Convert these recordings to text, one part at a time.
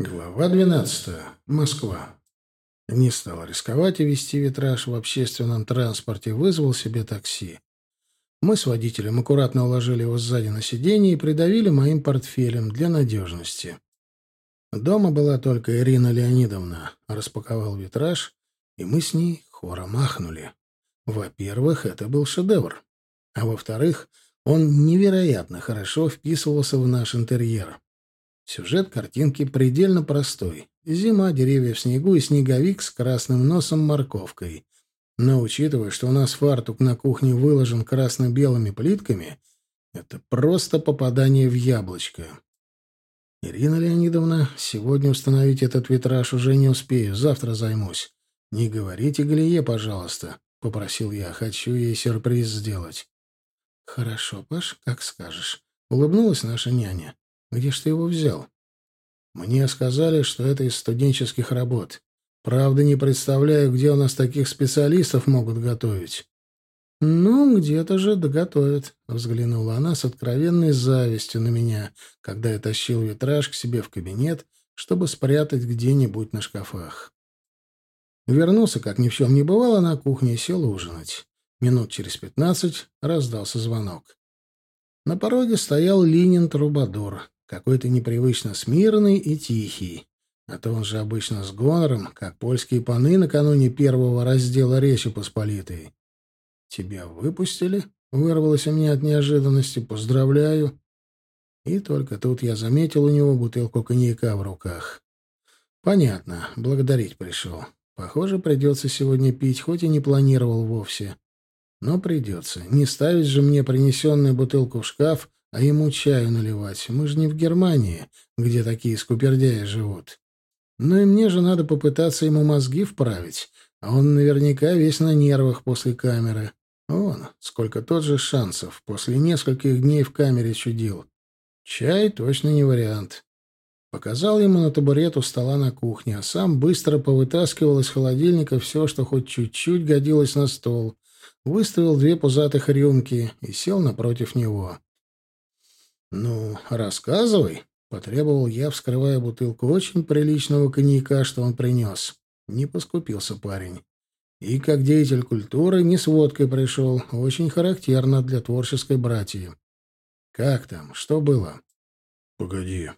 Глава 12. Москва. Не стал рисковать и вести витраж в общественном транспорте, вызвал себе такси. Мы с водителем аккуратно уложили его сзади на сиденье и придавили моим портфелем для надежности. Дома была только Ирина Леонидовна. Распаковал витраж, и мы с ней хором махнули. Во-первых, это был шедевр. А во-вторых, он невероятно хорошо вписывался в наш интерьер. Сюжет картинки предельно простой. Зима, деревья в снегу и снеговик с красным носом морковкой. Но учитывая, что у нас фартук на кухне выложен красно-белыми плитками, это просто попадание в яблочко. Ирина Леонидовна, сегодня установить этот витраж уже не успею, завтра займусь. Не говорите Галие, пожалуйста, — попросил я. Хочу ей сюрприз сделать. Хорошо, Паш, как скажешь. Улыбнулась наша няня. Где ж ты его взял? Мне сказали, что это из студенческих работ. Правда, не представляю, где у нас таких специалистов могут готовить. «Ну, где-то же доготовят», — взглянула она с откровенной завистью на меня, когда я тащил витраж к себе в кабинет, чтобы спрятать где-нибудь на шкафах. Вернулся, как ни в чем не бывало, на кухне и сел ужинать. Минут через пятнадцать раздался звонок. На пороге стоял Линин Трубадур, какой-то непривычно смирный и тихий. А то он же обычно с гонором, как польские паны накануне первого раздела Речи Посполитой. «Тебя выпустили?» — вырвалось у меня от неожиданности. «Поздравляю!» И только тут я заметил у него бутылку коньяка в руках. «Понятно, благодарить пришел. Похоже, придется сегодня пить, хоть и не планировал вовсе. Но придется. Не ставить же мне принесенную бутылку в шкаф, а ему чаю наливать. Мы же не в Германии, где такие скупердяи живут. Ну и мне же надо попытаться ему мозги вправить, а он наверняка весь на нервах после камеры. Он, сколько тот же шансов, после нескольких дней в камере чудил. Чай точно не вариант. Показал ему на табурет у стола на кухне, а сам быстро повытаскивал из холодильника все, что хоть чуть-чуть годилось на стол, выставил две пузатых рюмки и сел напротив него. «Ну, рассказывай», — потребовал я, вскрывая бутылку очень приличного коньяка, что он принес. Не поскупился парень. И как деятель культуры не с водкой пришел, очень характерно для творческой братьи. «Как там? Что было?» «Погоди.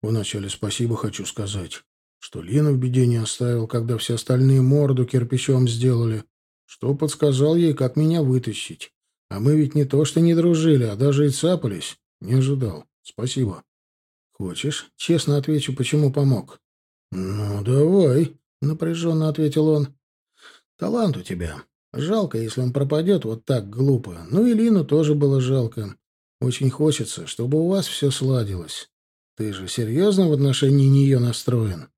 Вначале спасибо хочу сказать, что Лина в беде не оставил, когда все остальные морду кирпичом сделали, что подсказал ей, как меня вытащить. А мы ведь не то что не дружили, а даже и цапались. Не ожидал. Спасибо. Хочешь, честно отвечу, почему помог? Ну, давай, напряженно ответил он. Талант у тебя. Жалко, если он пропадет вот так глупо. Ну и Лину тоже было жалко. Очень хочется, чтобы у вас все сладилось. Ты же серьезно в отношении нее настроен?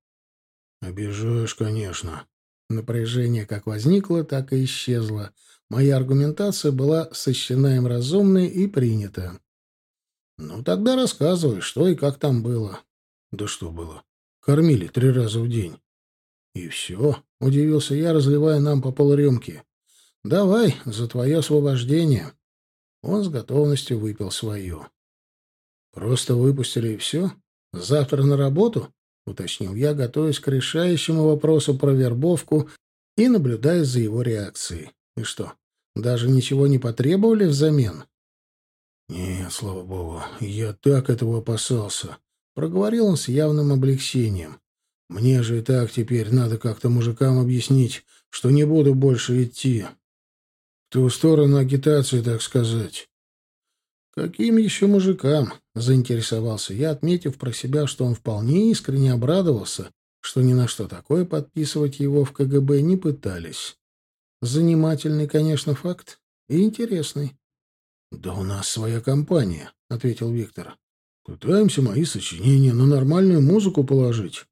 Обижаешь, конечно. Напряжение как возникло, так и исчезло. Моя аргументация была сочтена им разумной и принята. «Ну, тогда рассказывай, что и как там было». «Да что было? Кормили три раза в день». «И все?» — удивился я, разливая нам по полрюмки. «Давай, за твое освобождение». Он с готовностью выпил свое. «Просто выпустили и все? Завтра на работу?» — уточнил я, готовясь к решающему вопросу про вербовку и наблюдая за его реакцией. «И что, даже ничего не потребовали взамен?» «Нет, слава богу, я так этого опасался», — проговорил он с явным облегчением. «Мне же и так теперь надо как-то мужикам объяснить, что не буду больше идти. В ту сторону агитации, так сказать». «Каким еще мужикам?» — заинтересовался я, отметив про себя, что он вполне искренне обрадовался, что ни на что такое подписывать его в КГБ не пытались. Занимательный, конечно, факт и интересный. «Да у нас своя компания», — ответил Виктор. «Пытаемся мои сочинения на нормальную музыку положить».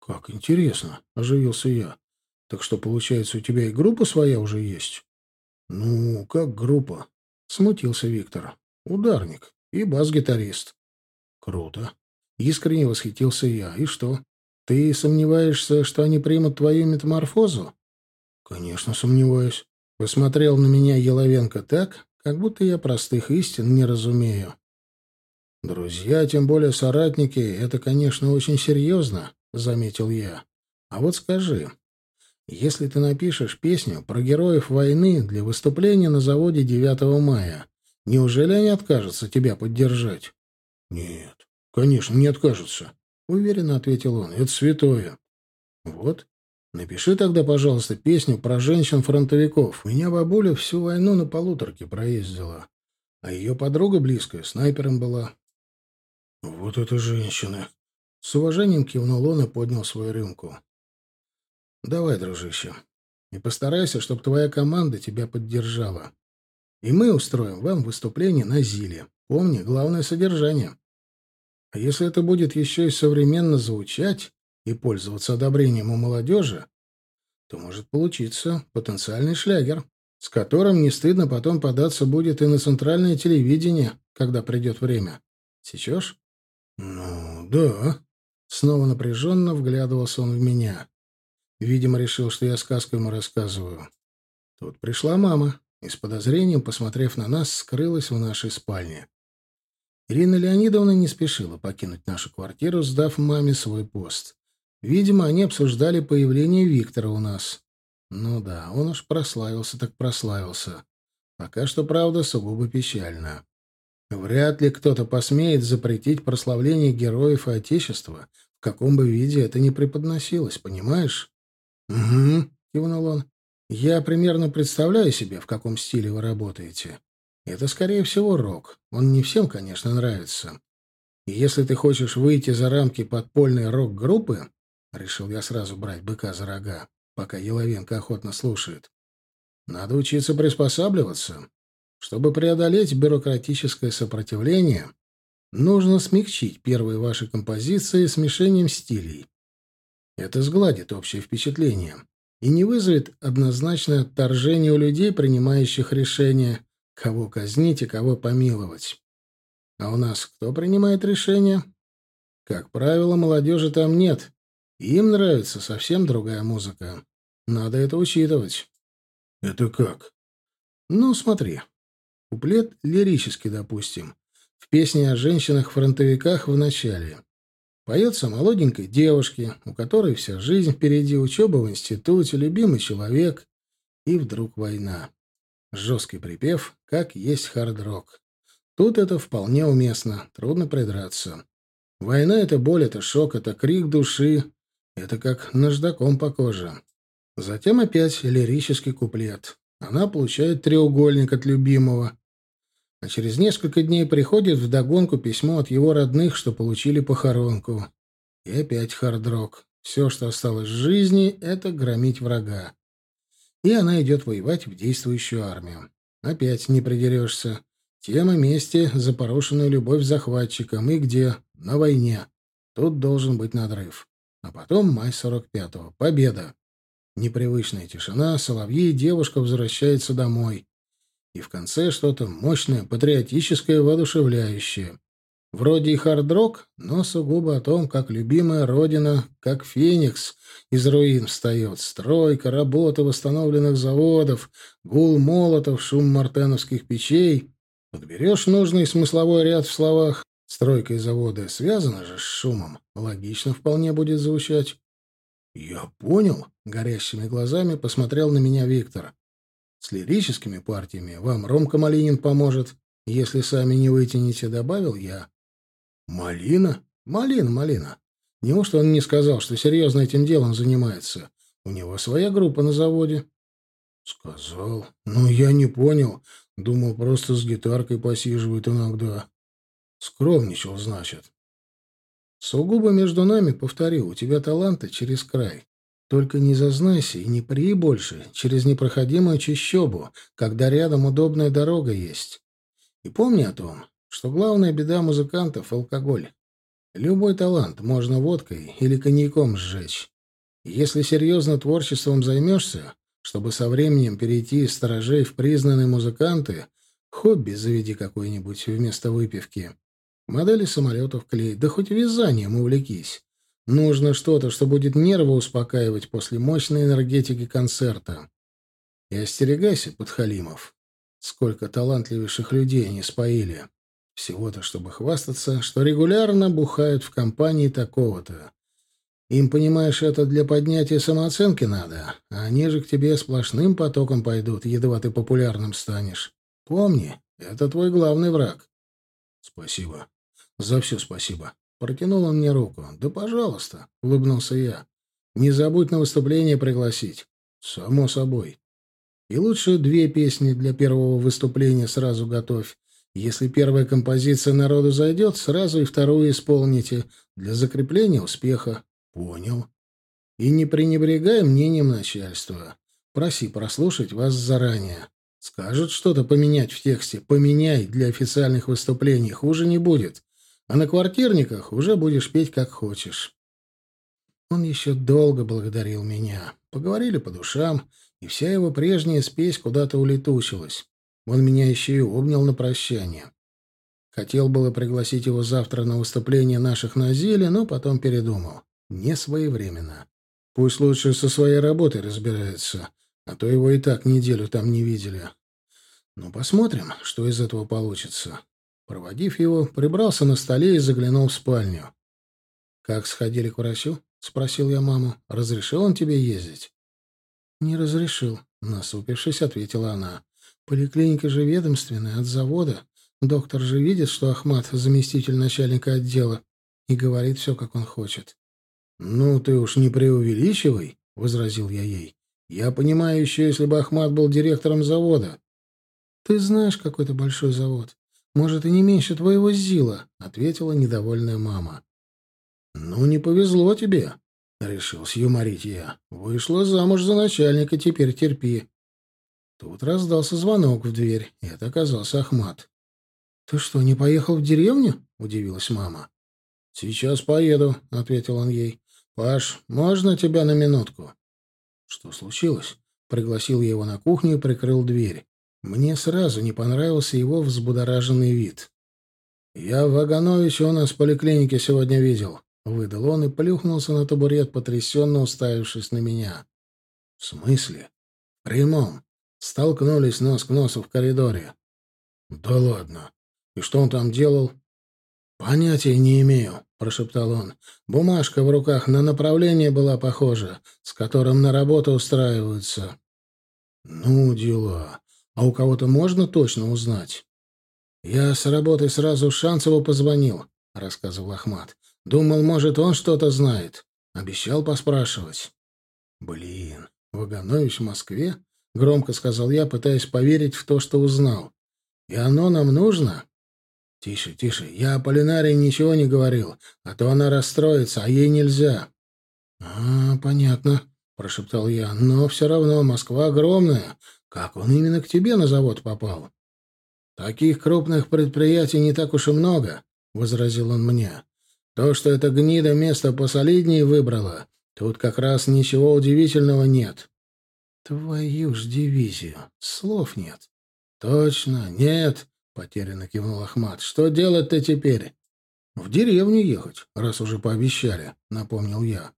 «Как интересно», — оживился я. «Так что, получается, у тебя и группа своя уже есть?» «Ну, как группа?» — смутился Виктор. «Ударник и бас-гитарист». «Круто». Искренне восхитился я. «И что? Ты сомневаешься, что они примут твою метаморфозу?» «Конечно, сомневаюсь». Посмотрел на меня Еловенко так, как будто я простых истин не разумею. «Друзья, тем более соратники, это, конечно, очень серьезно», — заметил я. «А вот скажи, если ты напишешь песню про героев войны для выступления на заводе 9 мая, неужели они откажутся тебя поддержать?» «Нет, конечно, не откажутся», — уверенно ответил он. «Это святое». «Вот, напиши тогда, пожалуйста, песню про женщин-фронтовиков. Меня бабуля всю войну на полуторке проездила, а ее подруга близкая снайпером была». «Вот это женщины!» С уважением кивнул он и поднял свою рюмку. «Давай, дружище, и постарайся, чтобы твоя команда тебя поддержала. И мы устроим вам выступление на Зиле. Помни, главное — содержание. А если это будет еще и современно звучать и пользоваться одобрением у молодежи, то может получиться потенциальный шлягер, с которым не стыдно потом податься будет и на центральное телевидение, когда придет время. Сечешь? «Ну, да». Снова напряженно вглядывался он в меня. Видимо, решил, что я сказку ему рассказываю. Тут пришла мама и с подозрением, посмотрев на нас, скрылась в нашей спальне. Ирина Леонидовна не спешила покинуть нашу квартиру, сдав маме свой пост. Видимо, они обсуждали появление Виктора у нас. Ну да, он уж прославился так прославился. Пока что, правда, сугубо печально. Вряд ли кто-то посмеет запретить прославление героев и Отечества, в каком бы виде это ни преподносилось, понимаешь? — Угу, — кивнул он. — Я примерно представляю себе, в каком стиле вы работаете. Это, скорее всего, рок. Он не всем, конечно, нравится. И если ты хочешь выйти за рамки подпольной рок-группы, решил я сразу брать быка за рога, пока Еловенко охотно слушает, надо учиться приспосабливаться. Чтобы преодолеть бюрократическое сопротивление, нужно смягчить первые ваши композиции смешением стилей. Это сгладит общее впечатление и не вызовет однозначное отторжение у людей, принимающих решение, кого казнить и кого помиловать. А у нас кто принимает решение? Как правило, молодежи там нет. Им нравится совсем другая музыка. Надо это учитывать. Это как? Ну, смотри. Куплет лирический, допустим. В песне о женщинах-фронтовиках в начале. Поется молоденькой девушке, у которой вся жизнь впереди, учеба в институте, любимый человек, и вдруг война. Жесткий припев, как есть хард-рок. Тут это вполне уместно, трудно придраться. Война — это боль, это шок, это крик души, это как наждаком по коже. Затем опять лирический куплет. Она получает треугольник от любимого, а через несколько дней приходит вдогонку письмо от его родных, что получили похоронку. И опять хардрок. Все, что осталось в жизни, — это громить врага. И она идет воевать в действующую армию. Опять не придерешься. Тема мести за любовь захватчикам. И где? На войне. Тут должен быть надрыв. А потом май 45-го. Победа. Непривычная тишина, соловьи, девушка возвращается домой и в конце что-то мощное, патриотическое, воодушевляющее. Вроде и хард-рок, но сугубо о том, как любимая родина, как феникс, из руин встает. Стройка, работа восстановленных заводов, гул молотов, шум мартеновских печей. Подберешь нужный смысловой ряд в словах. Стройка и заводы связаны же с шумом. Логично вполне будет звучать. «Я понял», — горящими глазами посмотрел на меня Виктор. С лирическими партиями вам Ромка Малинин поможет, если сами не вытянете, добавил я. Малина? Малина, Малина. Неужто он не сказал, что серьезно этим делом занимается? У него своя группа на заводе. Сказал. Ну, я не понял. Думал, просто с гитаркой посиживает иногда. Скромничал, значит. Сугубо между нами, повторю, у тебя таланты через край. Только не зазнайся и не при больше через непроходимую чащобу, когда рядом удобная дорога есть. И помни о том, что главная беда музыкантов — алкоголь. Любой талант можно водкой или коньяком сжечь. Если серьезно творчеством займешься, чтобы со временем перейти из сторожей в признанные музыканты, хобби заведи какое-нибудь вместо выпивки. Модели самолетов клей, да хоть вязанием увлекись. Нужно что-то, что будет нервы успокаивать после мощной энергетики концерта. И остерегайся, подхалимов. Сколько талантливейших людей они споили. Всего-то, чтобы хвастаться, что регулярно бухают в компании такого-то. Им, понимаешь, это для поднятия самооценки надо, а они же к тебе сплошным потоком пойдут, едва ты популярным станешь. Помни, это твой главный враг. Спасибо. За все спасибо. Протянул он мне руку. Да, пожалуйста, улыбнулся я. Не забудь на выступление пригласить. Само собой. И лучше две песни для первого выступления сразу готовь. Если первая композиция народу зайдет, сразу и вторую исполните для закрепления успеха. Понял. И не пренебрегай мнением начальства. Проси прослушать вас заранее. Скажут что-то поменять в тексте. Поменяй для официальных выступлений. Хуже не будет. А на квартирниках уже будешь петь как хочешь. Он еще долго благодарил меня. Поговорили по душам, и вся его прежняя спесь куда-то улетучилась. Он меня еще и обнял на прощание. Хотел было пригласить его завтра на выступление наших на Зеле, но потом передумал. Не своевременно. Пусть лучше со своей работой разбирается, а то его и так неделю там не видели. Ну, посмотрим, что из этого получится. Проводив его, прибрался на столе и заглянул в спальню. «Как сходили к врачу?» — спросил я маму. «Разрешил он тебе ездить?» «Не разрешил», — насупившись, ответила она. «Поликлиника же ведомственная, от завода. Доктор же видит, что Ахмат — заместитель начальника отдела, и говорит все, как он хочет. «Ну, ты уж не преувеличивай», — возразил я ей. «Я понимаю еще, если бы Ахмат был директором завода». «Ты знаешь, какой-то большой завод. Может, и не меньше твоего Зила», — ответила недовольная мама. «Ну, не повезло тебе», — решил сюморить я. «Вышла замуж за начальника, теперь терпи». Тут раздался звонок в дверь, и это оказался Ахмат. «Ты что, не поехал в деревню?» — удивилась мама. «Сейчас поеду», — ответил он ей. «Паш, можно тебя на минутку?» «Что случилось?» Пригласил его на кухню и прикрыл дверь. Мне сразу не понравился его взбудораженный вид. «Я Вагановича у нас в поликлинике сегодня видел», — выдал он и плюхнулся на табурет, потрясенно уставившись на меня. «В смысле?» «В прямом. Столкнулись нос к носу в коридоре». «Да ладно. И что он там делал?» «Понятия не имею», — прошептал он. «Бумажка в руках на направление была похожа, с которым на работу устраиваются». «Ну, дела. А у кого-то можно точно узнать?» «Я с работы сразу Шанцеву позвонил», — рассказывал Ахмат. «Думал, может, он что-то знает. Обещал поспрашивать». «Блин, Ваганович в Москве?» — громко сказал я, пытаясь поверить в то, что узнал. «И оно нам нужно?» «Тише, тише. Я о Полинарии ничего не говорил, а то она расстроится, а ей нельзя». «А, понятно», — прошептал я. «Но все равно Москва огромная. Как он именно к тебе на завод попал?» «Таких крупных предприятий не так уж и много», — возразил он мне. «То, что эта гнида место посолиднее выбрала, тут как раз ничего удивительного нет». «Твою ж дивизию! Слов нет». «Точно, нет. Потерянно кивнул Ахмат. «Что делать-то теперь?» «В деревню ехать, раз уже пообещали», — напомнил я.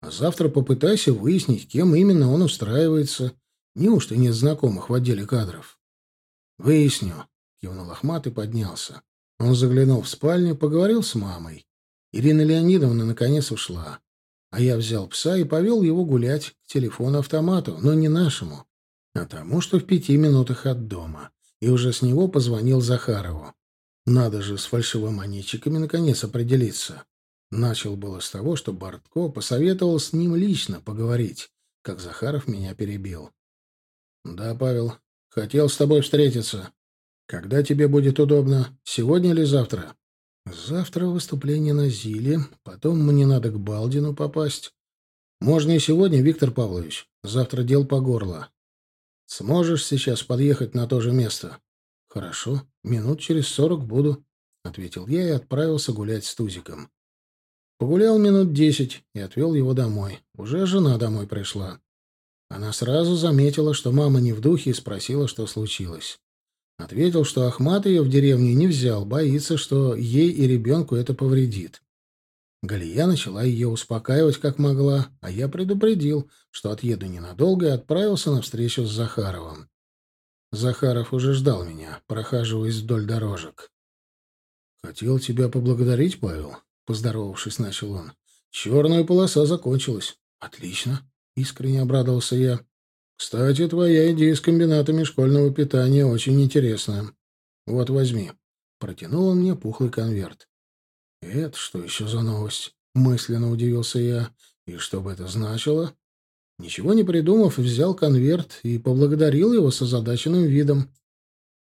«А завтра попытайся выяснить, кем именно он устраивается. Неужто нет знакомых в отделе кадров?» «Выясню», — кивнул Ахмат и поднялся. Он заглянул в спальню, поговорил с мамой. Ирина Леонидовна наконец ушла. А я взял пса и повел его гулять к телефону-автомату, но не нашему, а тому, что в пяти минутах от дома и уже с него позвонил Захарову. Надо же с фальшивомонетчиками наконец определиться. Начал было с того, что Бортко посоветовал с ним лично поговорить, как Захаров меня перебил. «Да, Павел, хотел с тобой встретиться. Когда тебе будет удобно? Сегодня или завтра?» «Завтра выступление на Зиле, потом мне надо к Балдину попасть. Можно и сегодня, Виктор Павлович. Завтра дел по горло. Сможешь сейчас подъехать на то же место? Хорошо, минут через сорок буду, ответил я и отправился гулять с Тузиком. Погулял минут десять и отвел его домой. Уже жена домой пришла. Она сразу заметила, что мама не в духе, и спросила, что случилось. Ответил, что Ахмат ее в деревню не взял, боится, что ей и ребенку это повредит. Галия начала ее успокаивать как могла, а я предупредил, что отъеду ненадолго и отправился на встречу с Захаровым. Захаров уже ждал меня, прохаживаясь вдоль дорожек. Хотел тебя поблагодарить, Павел, поздоровавшись, начал он. Черная полоса закончилась. Отлично, искренне обрадовался я. Кстати, твоя идея с комбинатами школьного питания очень интересная. Вот возьми. Протянул он мне пухлый конверт. Это что еще за новость? Мысленно удивился я. И что бы это значило? Ничего не придумав, взял конверт и поблагодарил его с озадаченным видом.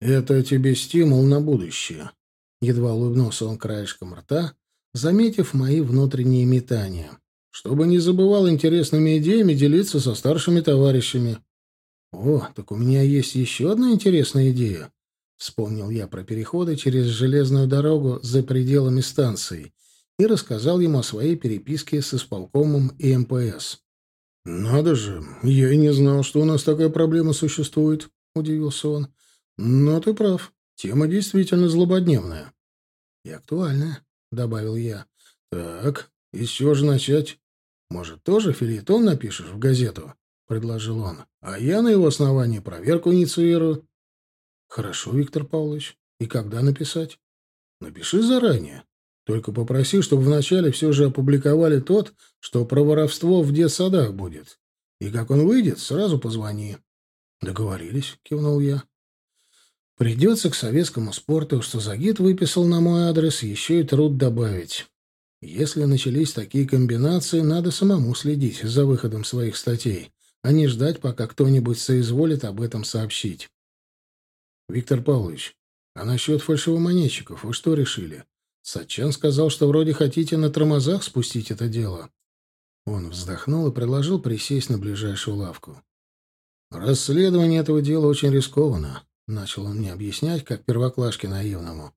«Это тебе стимул на будущее», — едва улыбнулся он краешком рта, заметив мои внутренние метания. «Чтобы не забывал интересными идеями делиться со старшими товарищами». «О, так у меня есть еще одна интересная идея», — вспомнил я про переходы через железную дорогу за пределами станции и рассказал ему о своей переписке с исполкомом и МПС. «Надо же, я и не знал, что у нас такая проблема существует», — удивился он. «Но ты прав, тема действительно злободневная». «И актуальная», — добавил я. «Так, и с чего же начать? Может, тоже филитон напишешь в газету?» — предложил он. «А я на его основании проверку инициирую». «Хорошо, Виктор Павлович. И когда написать?» «Напиши заранее. Только попроси, чтобы вначале все же опубликовали тот, что про воровство в детсадах будет. И как он выйдет, сразу позвони. Договорились, кивнул я. Придется к советскому спорту, что Загид выписал на мой адрес, еще и труд добавить. Если начались такие комбинации, надо самому следить за выходом своих статей, а не ждать, пока кто-нибудь соизволит об этом сообщить. Виктор Павлович, а насчет фальшивомонетчиков вы что решили? Сачан сказал, что вроде хотите на тормозах спустить это дело. Он вздохнул и предложил присесть на ближайшую лавку. «Расследование этого дела очень рискованно», — начал он мне объяснять, как первоклашке наивному.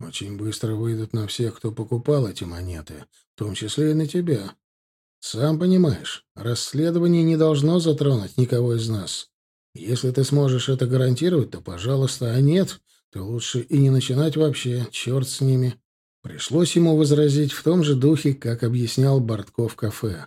«Очень быстро выйдут на всех, кто покупал эти монеты, в том числе и на тебя. Сам понимаешь, расследование не должно затронуть никого из нас. Если ты сможешь это гарантировать, то пожалуйста, а нет, то лучше и не начинать вообще, черт с ними». Пришлось ему возразить в том же духе, как объяснял Бортков в кафе.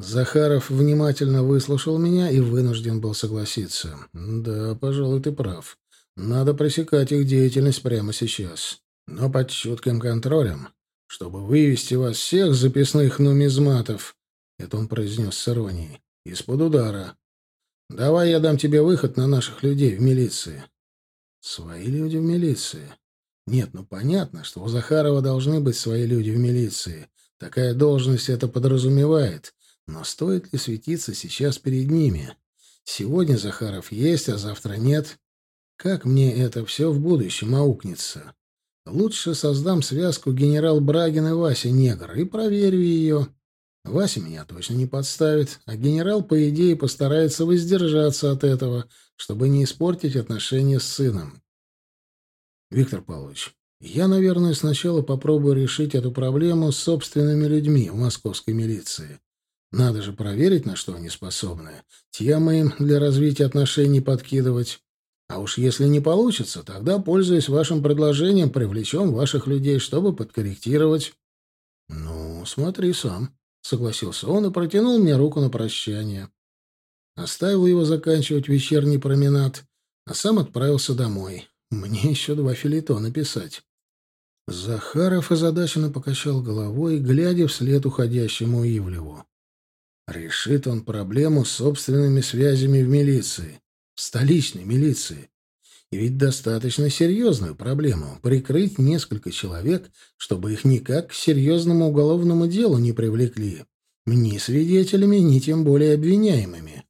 Захаров внимательно выслушал меня и вынужден был согласиться. «Да, пожалуй, ты прав. Надо пресекать их деятельность прямо сейчас. Но под чутким контролем, чтобы вывести вас всех записных нумизматов», — это он произнес с иронией, — «из-под удара. Давай я дам тебе выход на наших людей в милиции». «Свои люди в милиции. Нет, ну понятно, что у Захарова должны быть свои люди в милиции. Такая должность это подразумевает. Но стоит ли светиться сейчас перед ними? Сегодня Захаров есть, а завтра нет. Как мне это все в будущем аукнется? Лучше создам связку генерал Брагин и Вася Негр и проверю ее. Вася меня точно не подставит, а генерал, по идее, постарается воздержаться от этого, чтобы не испортить отношения с сыном. Виктор Павлович, я, наверное, сначала попробую решить эту проблему с собственными людьми в московской милиции. Надо же проверить, на что они способны. Темы им для развития отношений подкидывать. А уж если не получится, тогда, пользуясь вашим предложением, привлечем ваших людей, чтобы подкорректировать. — Ну, смотри сам, — согласился он и протянул мне руку на прощание. Оставил его заканчивать вечерний променад, а сам отправился домой. Мне еще два филитона писать. Захаров озадаченно покачал головой, глядя вслед уходящему Ивлеву. Решит он проблему с собственными связями в милиции, столичной милиции. И ведь достаточно серьезную проблему — прикрыть несколько человек, чтобы их никак к серьезному уголовному делу не привлекли. Ни свидетелями, ни тем более обвиняемыми.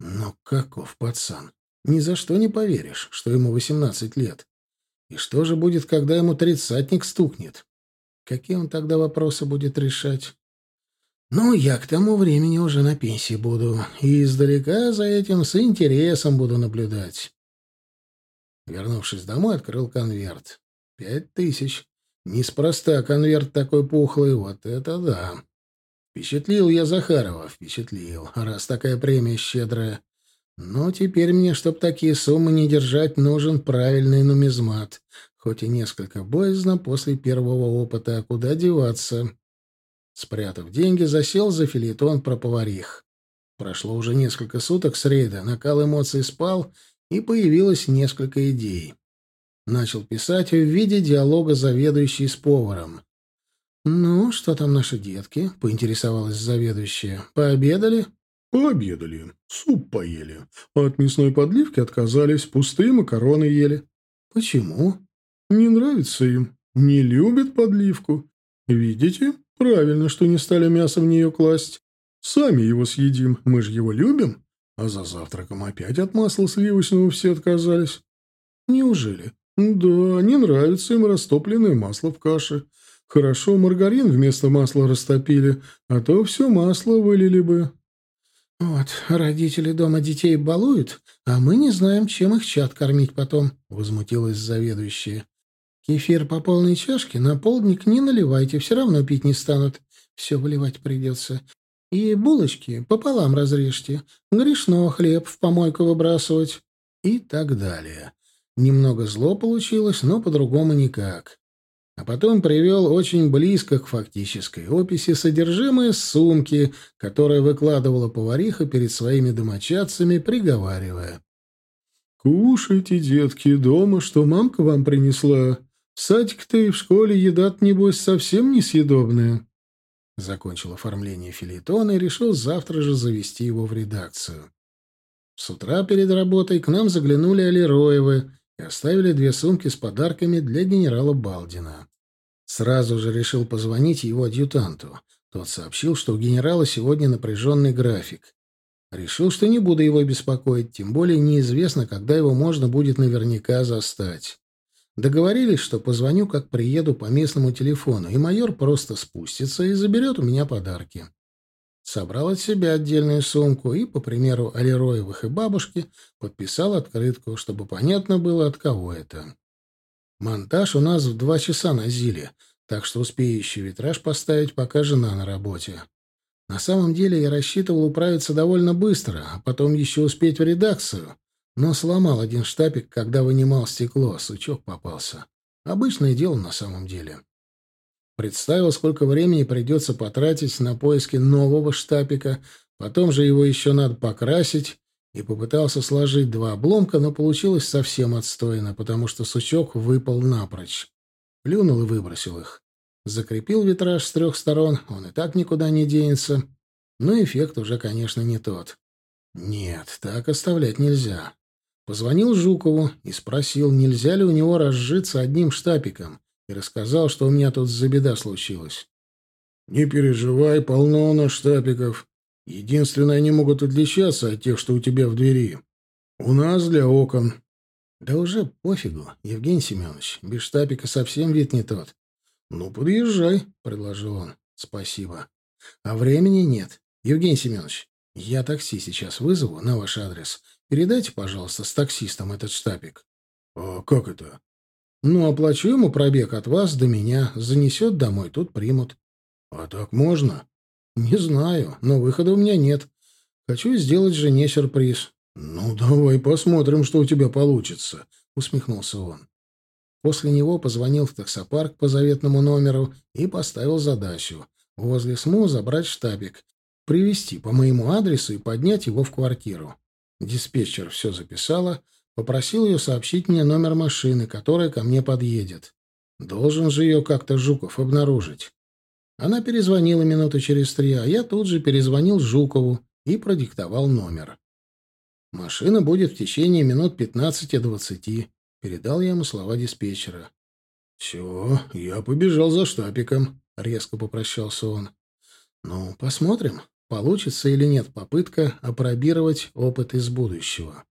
Но каков пацан! Ни за что не поверишь, что ему восемнадцать лет. И что же будет, когда ему тридцатник стукнет? Какие он тогда вопросы будет решать? Ну, я к тому времени уже на пенсии буду, и издалека за этим с интересом буду наблюдать. Вернувшись домой, открыл конверт. Пять тысяч. Неспроста конверт такой пухлый, вот это да. Впечатлил я Захарова, впечатлил, раз такая премия щедрая. Но теперь мне, чтоб такие суммы не держать, нужен правильный нумизмат. Хоть и несколько боязно после первого опыта, а куда деваться? Спрятав деньги, засел за филитон про поварих. Прошло уже несколько суток с рейда, накал эмоций спал, и появилось несколько идей. Начал писать в виде диалога заведующий с поваром. «Ну, что там наши детки?» — поинтересовалась заведующая. «Пообедали?» «Пообедали. Суп поели. От мясной подливки отказались. Пустые макароны ели». «Почему?» «Не нравится им. Не любят подливку. Видите? Правильно, что не стали мясо в нее класть. Сами его съедим. Мы же его любим. А за завтраком опять от масла сливочного все отказались». «Неужели?» «Да, не нравится им растопленное масло в каше. Хорошо, маргарин вместо масла растопили, а то все масло вылили бы». «Вот, родители дома детей балуют, а мы не знаем, чем их чат кормить потом», — возмутилась заведующая. «Кефир по полной чашке на полдник не наливайте, все равно пить не станут. Все выливать придется. И булочки пополам разрежьте. Грешно хлеб в помойку выбрасывать». И так далее. Немного зло получилось, но по-другому никак а потом привел очень близко к фактической описи содержимое сумки, которое выкладывала повариха перед своими домочадцами, приговаривая. «Кушайте, детки, дома, что мамка вам принесла. В садик-то и в школе еда небось, совсем несъедобная». Закончил оформление филитона и решил завтра же завести его в редакцию. С утра перед работой к нам заглянули Алироевы — и оставили две сумки с подарками для генерала Балдина. Сразу же решил позвонить его адъютанту. Тот сообщил, что у генерала сегодня напряженный график. Решил, что не буду его беспокоить, тем более неизвестно, когда его можно будет наверняка застать. Договорились, что позвоню, как приеду по местному телефону, и майор просто спустится и заберет у меня подарки. Собрал от себя отдельную сумку и, по примеру Алироевых и бабушки, подписал открытку, чтобы понятно было, от кого это. Монтаж у нас в два часа на Зиле, так что успею еще витраж поставить, пока жена на работе. На самом деле я рассчитывал управиться довольно быстро, а потом еще успеть в редакцию, но сломал один штапик, когда вынимал стекло, сучок попался. Обычное дело на самом деле. Представил, сколько времени придется потратить на поиски нового штапика, потом же его еще надо покрасить, и попытался сложить два обломка, но получилось совсем отстойно, потому что сучок выпал напрочь. Плюнул и выбросил их. Закрепил витраж с трех сторон, он и так никуда не денется, но эффект уже, конечно, не тот. Нет, так оставлять нельзя. Позвонил Жукову и спросил, нельзя ли у него разжиться одним штапиком и рассказал, что у меня тут за беда случилась. «Не переживай, полно у нас штапиков. Единственное, они могут отличаться от тех, что у тебя в двери. У нас для окон». «Да уже пофигу, Евгений Семенович. Без штапика совсем вид не тот». «Ну, подъезжай», — предложил он. «Спасибо. А времени нет. Евгений Семенович, я такси сейчас вызову на ваш адрес. Передайте, пожалуйста, с таксистом этот штапик». «А как это?» Ну, оплачу ему пробег от вас до меня. Занесет домой, тут примут. А так можно? Не знаю, но выхода у меня нет. Хочу сделать жене сюрприз. Ну, давай посмотрим, что у тебя получится, усмехнулся он. После него позвонил в таксопарк по заветному номеру и поставил задачу возле СМУ забрать штабик, привезти по моему адресу и поднять его в квартиру. Диспетчер все записала, Попросил ее сообщить мне номер машины, которая ко мне подъедет. Должен же ее как-то Жуков обнаружить. Она перезвонила минуты через три, а я тут же перезвонил Жукову и продиктовал номер. «Машина будет в течение минут пятнадцати-двадцати», — передал я ему слова диспетчера. «Все, я побежал за штапиком», — резко попрощался он. «Ну, посмотрим, получится или нет попытка опробировать опыт из будущего».